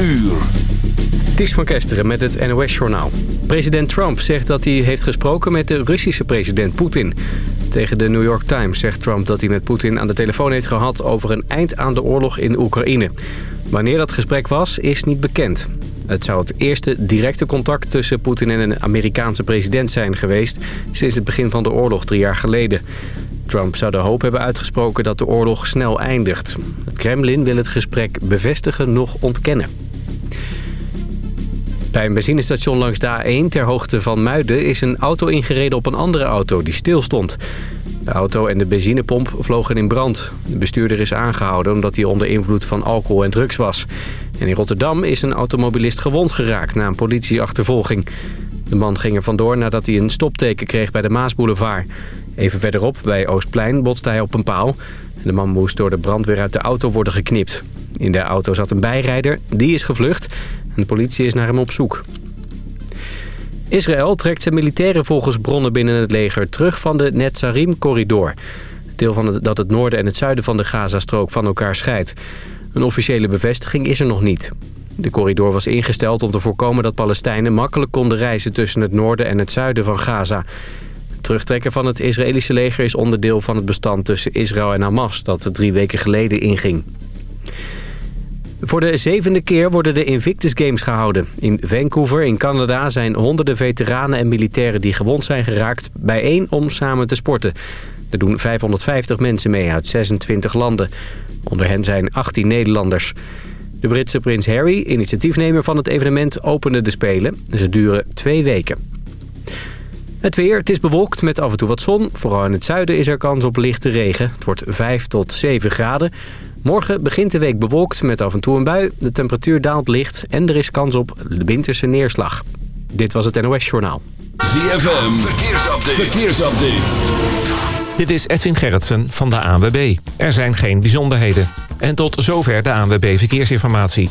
uur. Ties van Kesteren met het NOS-journaal. President Trump zegt dat hij heeft gesproken met de Russische president Poetin. Tegen de New York Times zegt Trump dat hij met Poetin aan de telefoon heeft gehad... over een eind aan de oorlog in Oekraïne. Wanneer dat gesprek was, is niet bekend. Het zou het eerste directe contact tussen Poetin en een Amerikaanse president zijn geweest... sinds het begin van de oorlog drie jaar geleden. Trump zou de hoop hebben uitgesproken dat de oorlog snel eindigt. Het Kremlin wil het gesprek bevestigen nog ontkennen. Bij een benzinestation langs de A1 ter hoogte van Muiden is een auto ingereden op een andere auto die stilstond. De auto en de benzinepomp vlogen in brand. De bestuurder is aangehouden omdat hij onder invloed van alcohol en drugs was. En in Rotterdam is een automobilist gewond geraakt na een politieachtervolging. De man ging er vandoor nadat hij een stopteken kreeg bij de Maasboulevard. Even verderop, bij Oostplein, botste hij op een paal. De man moest door de brandweer uit de auto worden geknipt. In de auto zat een bijrijder, die is gevlucht. En de politie is naar hem op zoek. Israël trekt zijn militairen volgens bronnen binnen het leger terug van de Netzarim-corridor. Deel van het, dat het noorden en het zuiden van de Gazastrook van elkaar scheidt. Een officiële bevestiging is er nog niet. De corridor was ingesteld om te voorkomen dat Palestijnen makkelijk konden reizen tussen het noorden en het zuiden van Gaza. Terugtrekken van het Israëlische leger is onderdeel van het bestand tussen Israël en Hamas dat drie weken geleden inging. Voor de zevende keer worden de Invictus Games gehouden. In Vancouver in Canada zijn honderden veteranen en militairen die gewond zijn geraakt... bijeen om samen te sporten. Er doen 550 mensen mee uit 26 landen. Onder hen zijn 18 Nederlanders. De Britse prins Harry, initiatiefnemer van het evenement, opende de Spelen. Ze duren twee weken. Het weer, het is bewolkt met af en toe wat zon. Vooral in het zuiden is er kans op lichte regen. Het wordt 5 tot 7 graden. Morgen begint de week bewolkt met af en toe een bui. De temperatuur daalt licht en er is kans op winterse neerslag. Dit was het NOS Journaal. ZFM, verkeersupdate. verkeersupdate. Dit is Edwin Gerritsen van de ANWB. Er zijn geen bijzonderheden. En tot zover de ANWB Verkeersinformatie.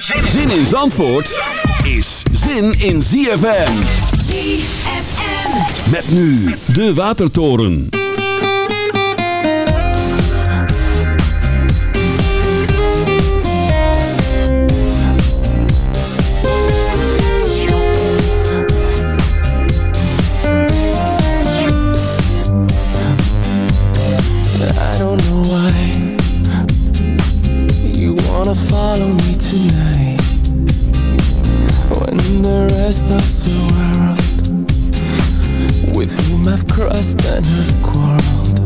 Zin in Zandvoort is zin in ZFM. ZFM. Met nu de Watertoren. I don't know why you wanna follow me rest of the world with whom I've crossed and have quarreled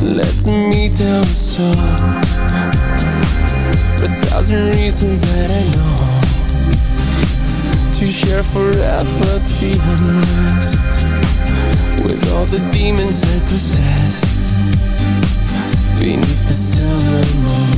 lets me down so a thousand reasons that I know to share forever the unrest with all the demons I possess beneath the silver moon.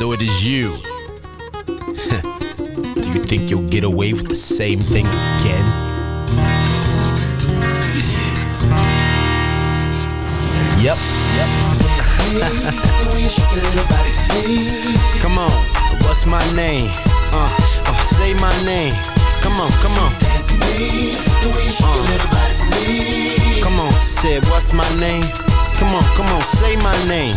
So it is you. Do you think you'll get away with the same thing again? Yep. come on, what's my name? Uh, uh, say my name. Come on, come on. Uh, come on, say what's my name? Come on, come on, say my name.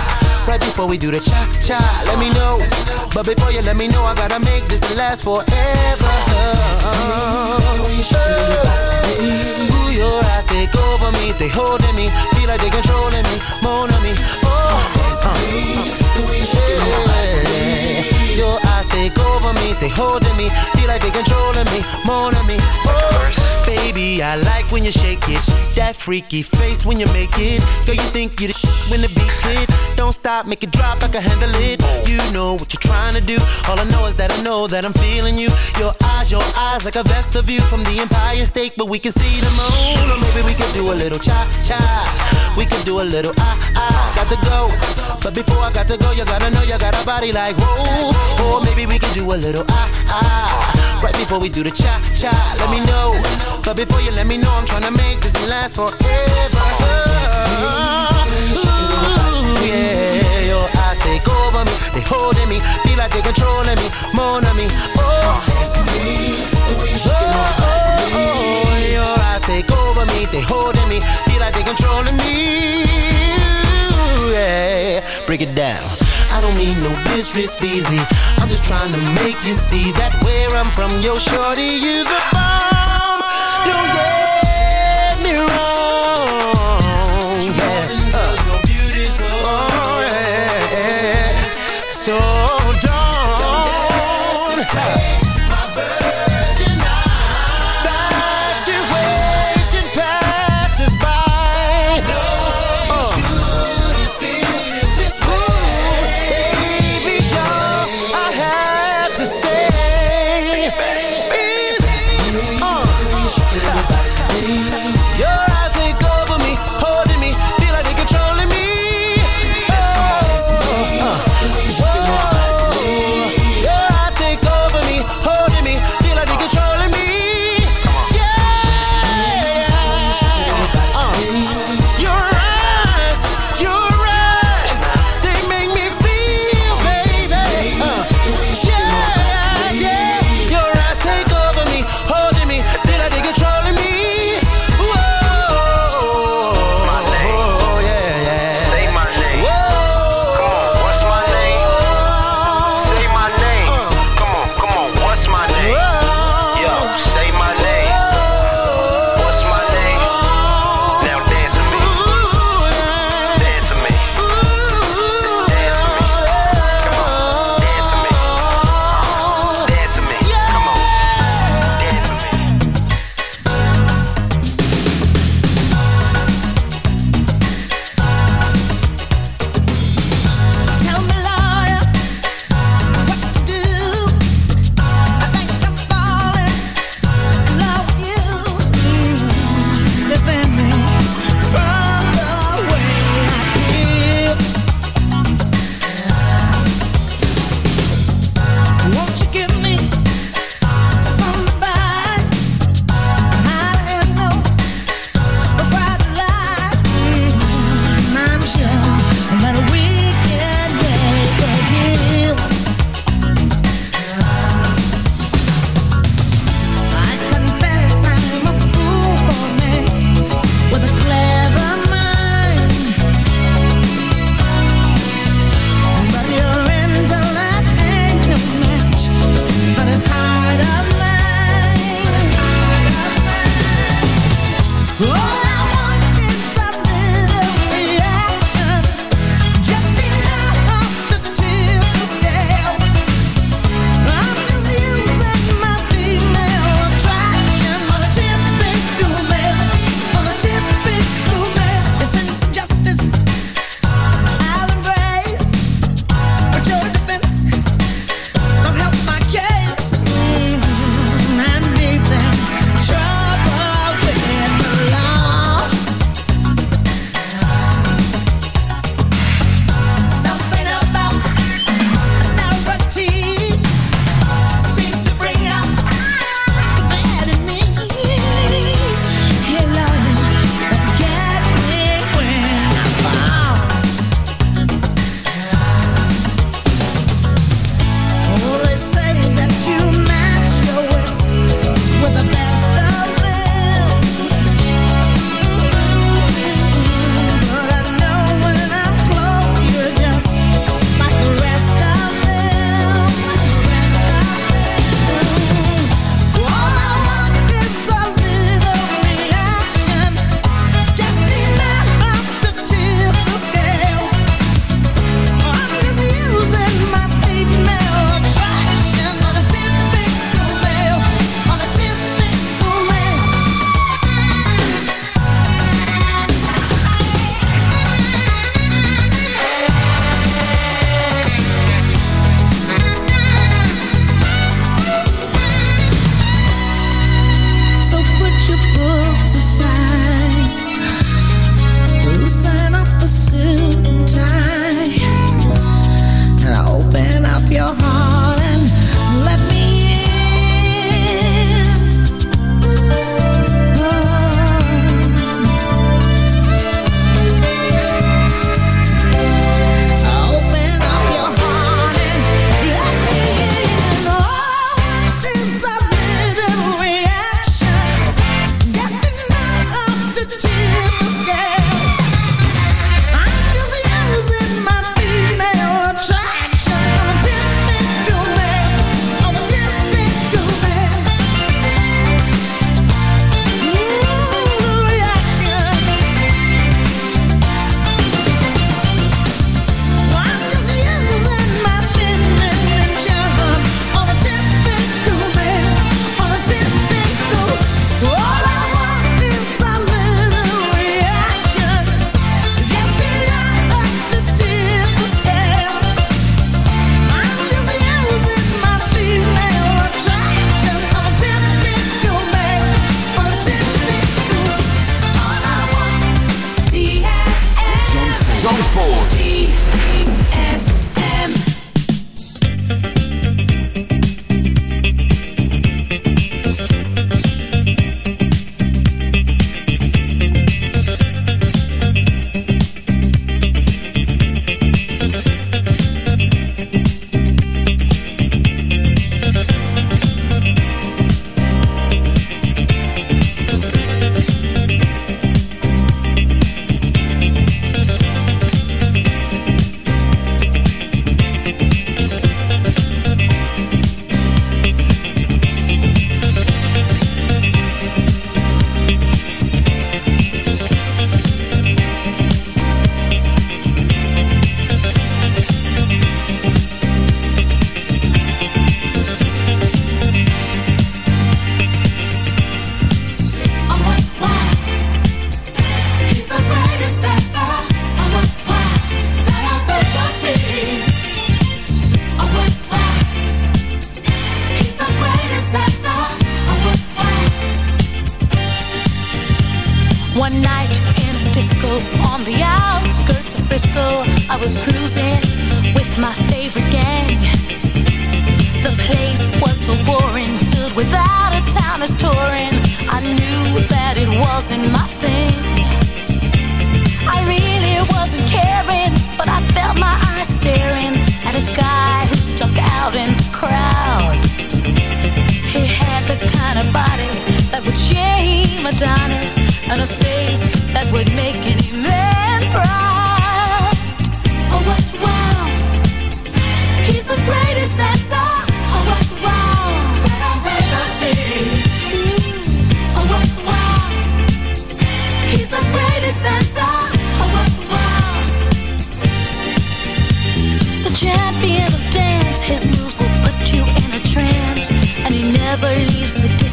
Right before we do the cha cha, let me know. But before you let me know, I gotta make this last forever. Ooh, your eyes take over me, they holding me, feel like they controlling me, moan on me. Oh, uh. Your eyes take over me, they holding me, feel like they controlling me, moan on me. Oh, baby, I like when you shake it, that freaky face when you make it. Girl, you think you the when the beat hit. Don't stop, make it drop, I can handle it. You know what you're trying to do. All I know is that I know that I'm feeling you. Your eyes, your eyes, like a vest of you from the Empire State, but we can see the moon. Or maybe we could do a little cha cha. We could do a little ah ah. Got to go, but before I got to go, you gotta know you got a body like whoa. Or maybe we could do a little ah ah. Right before we do the cha cha. Let me know, but before you let me know, I'm trying to make this last forever. Me, feel like they controlling me, more on me. Oh, oh, oh, oh, your eyes take over me, they holding me, feel like they controlling me. Yeah, break it down. I don't mean no disrespect, easy. I'm just trying to make you see that where I'm from, yo, shorty, you the bomb. Don't get me wrong.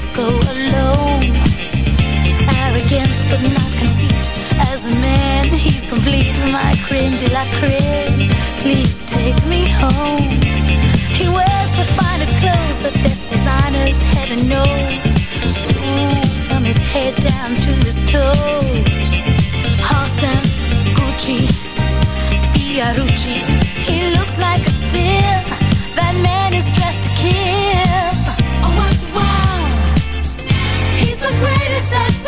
go alone. Arrogance but not conceit. As a man he's complete. My creme de la creme. Please take me home. He wears the finest clothes The best designers heaven knows. From his head down to his toes. Halston, Gucci, Fiorucci. He looks like a steal That man is just a king. greatest that's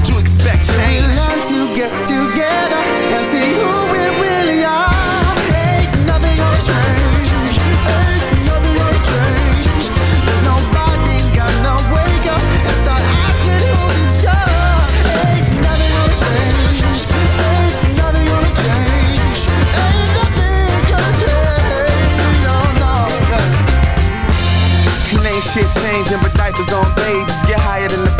Why would you expect change? We learn to get together and see who we really are. shit changing, but diapers on each other. Ain't nothing will change. Ain't nothing will change. Ain't nothing gonna change. And we're types on babies get higher than the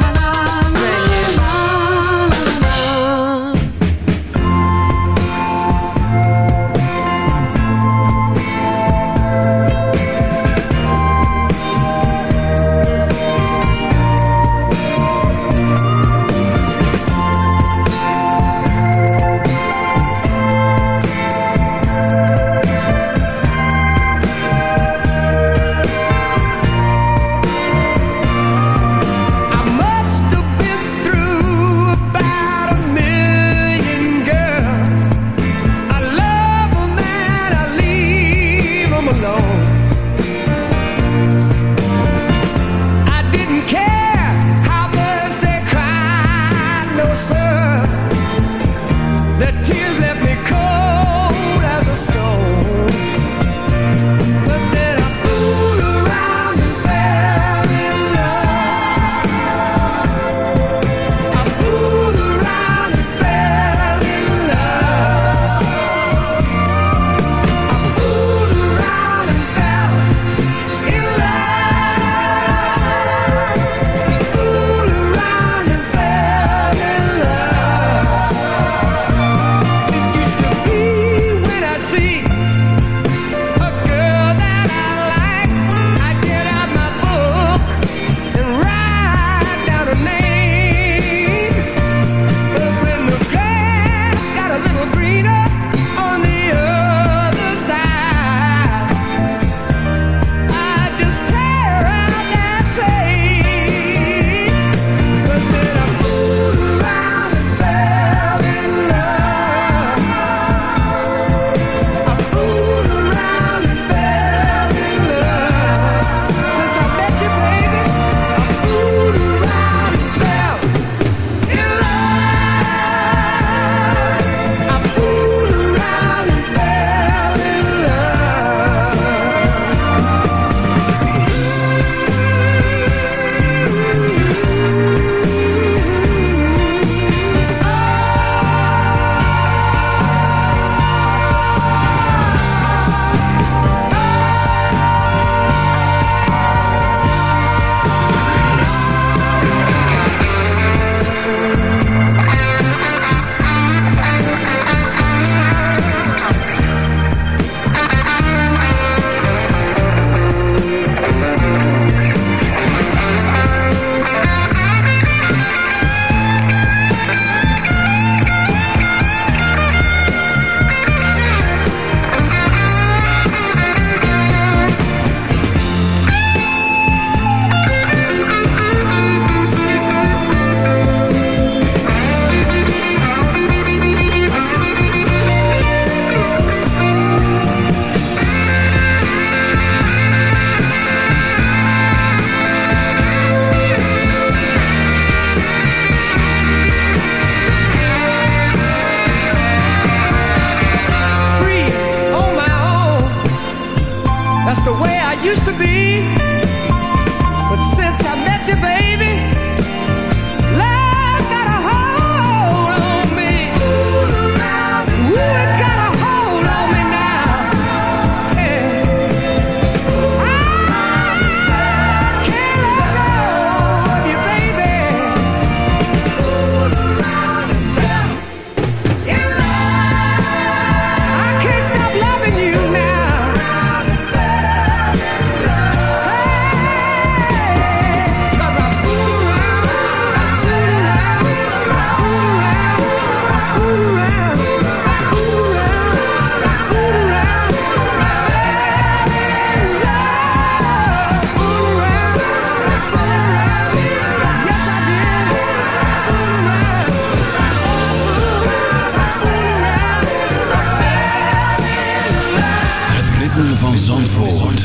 Zandvoort.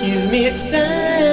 Give me time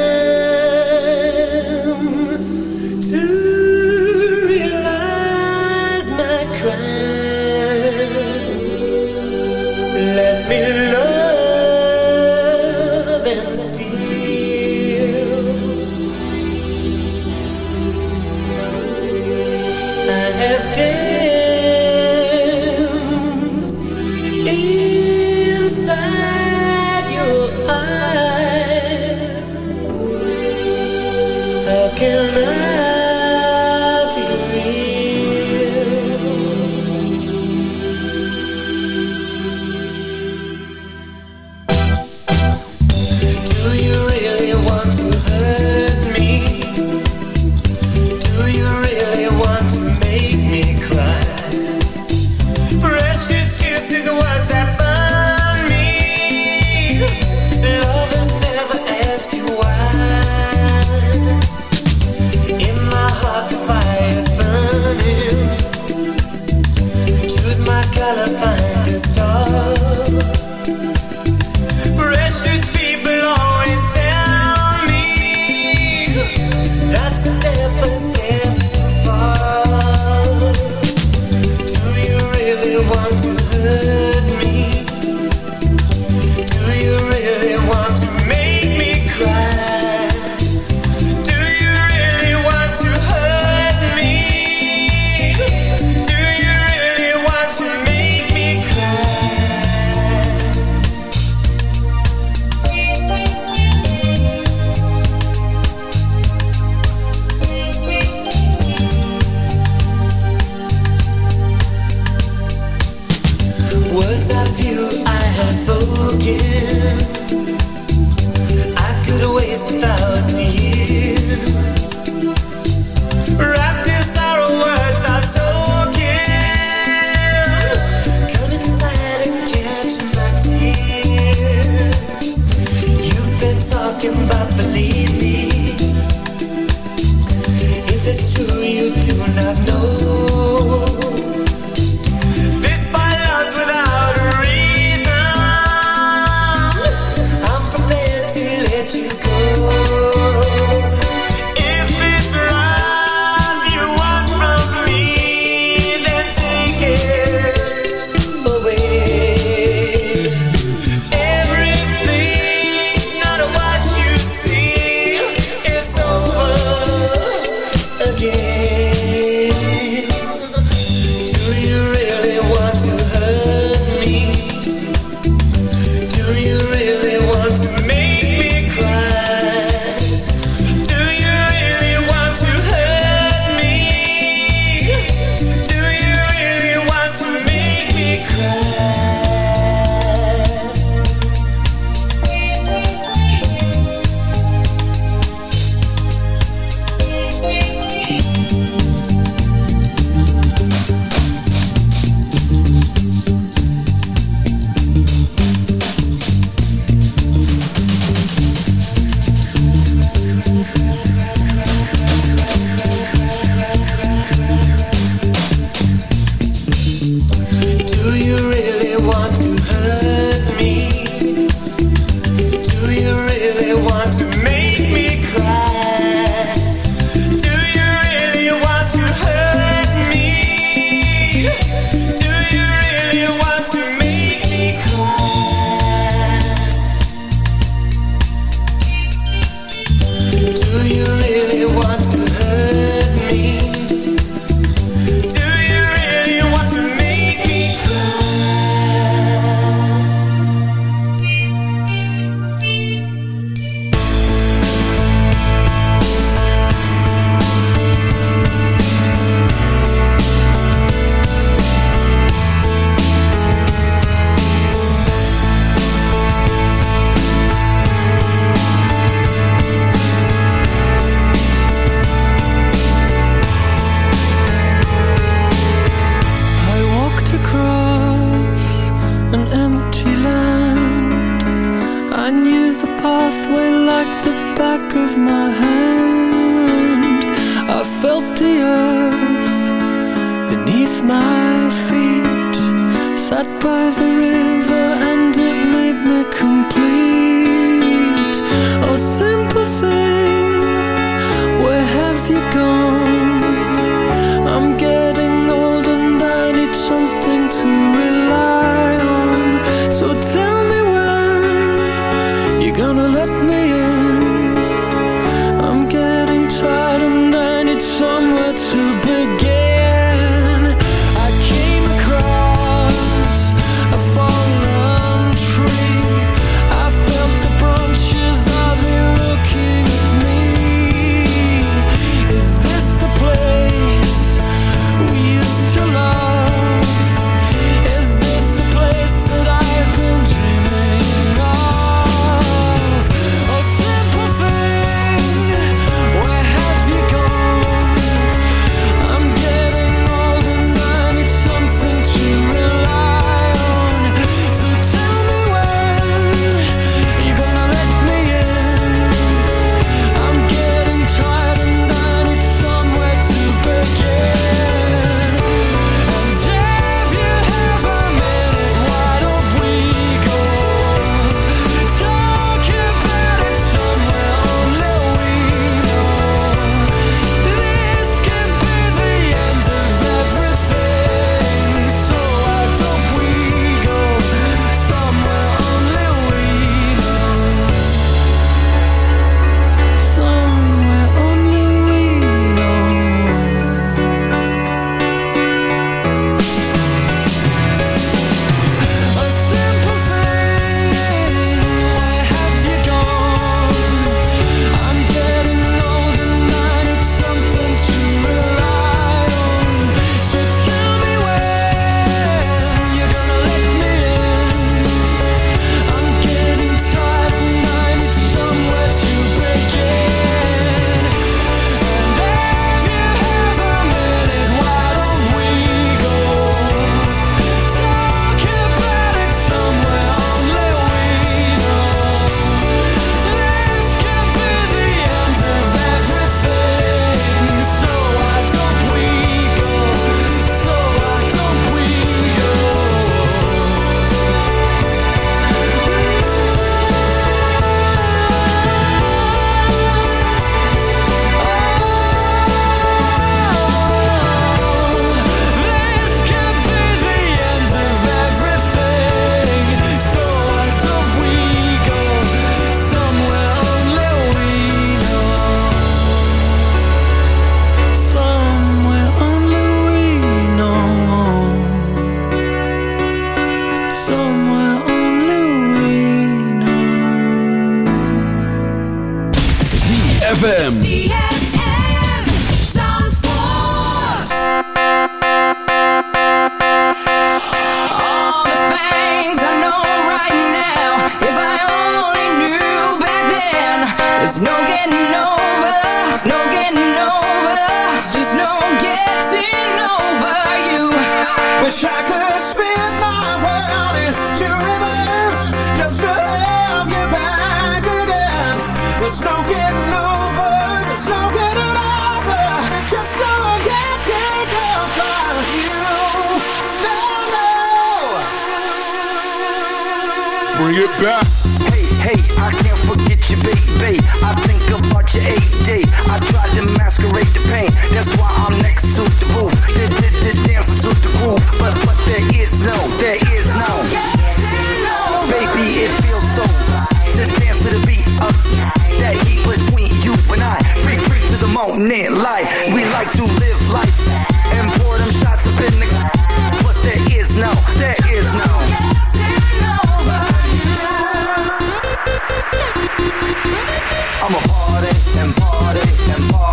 I'm a party and party and party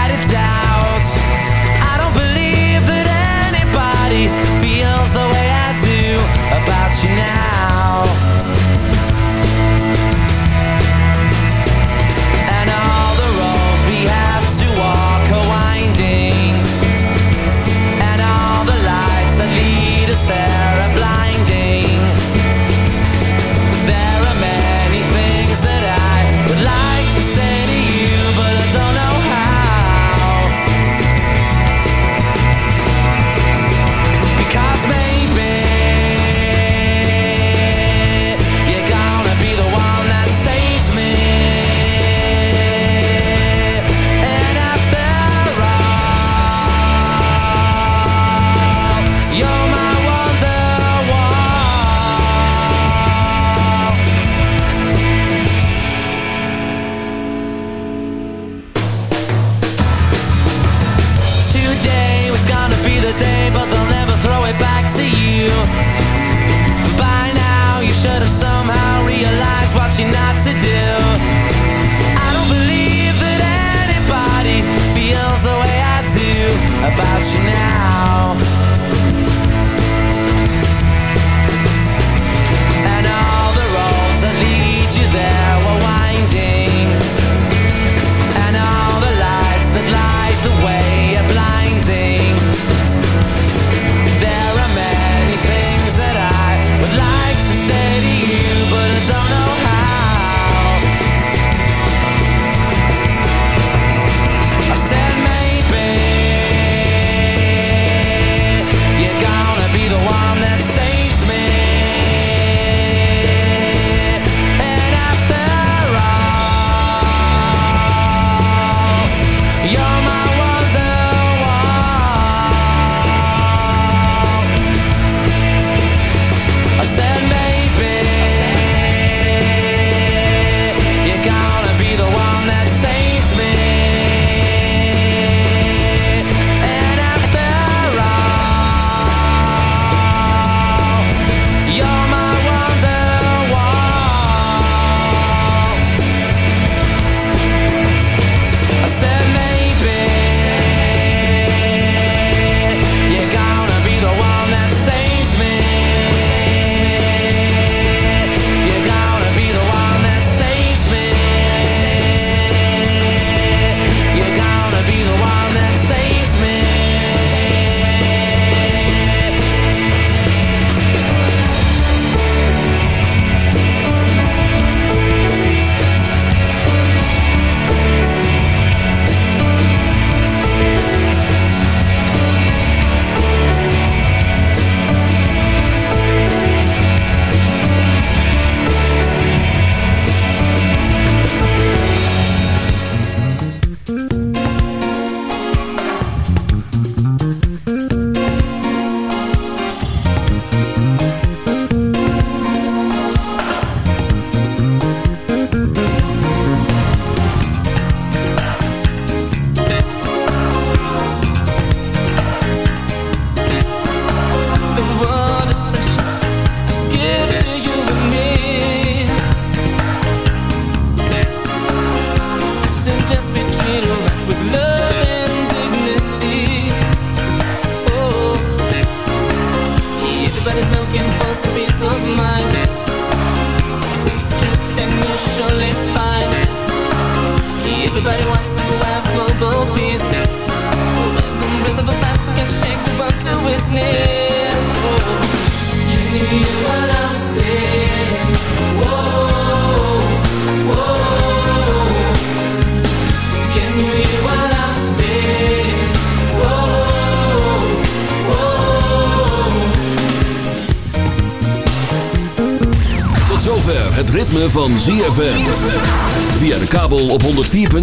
a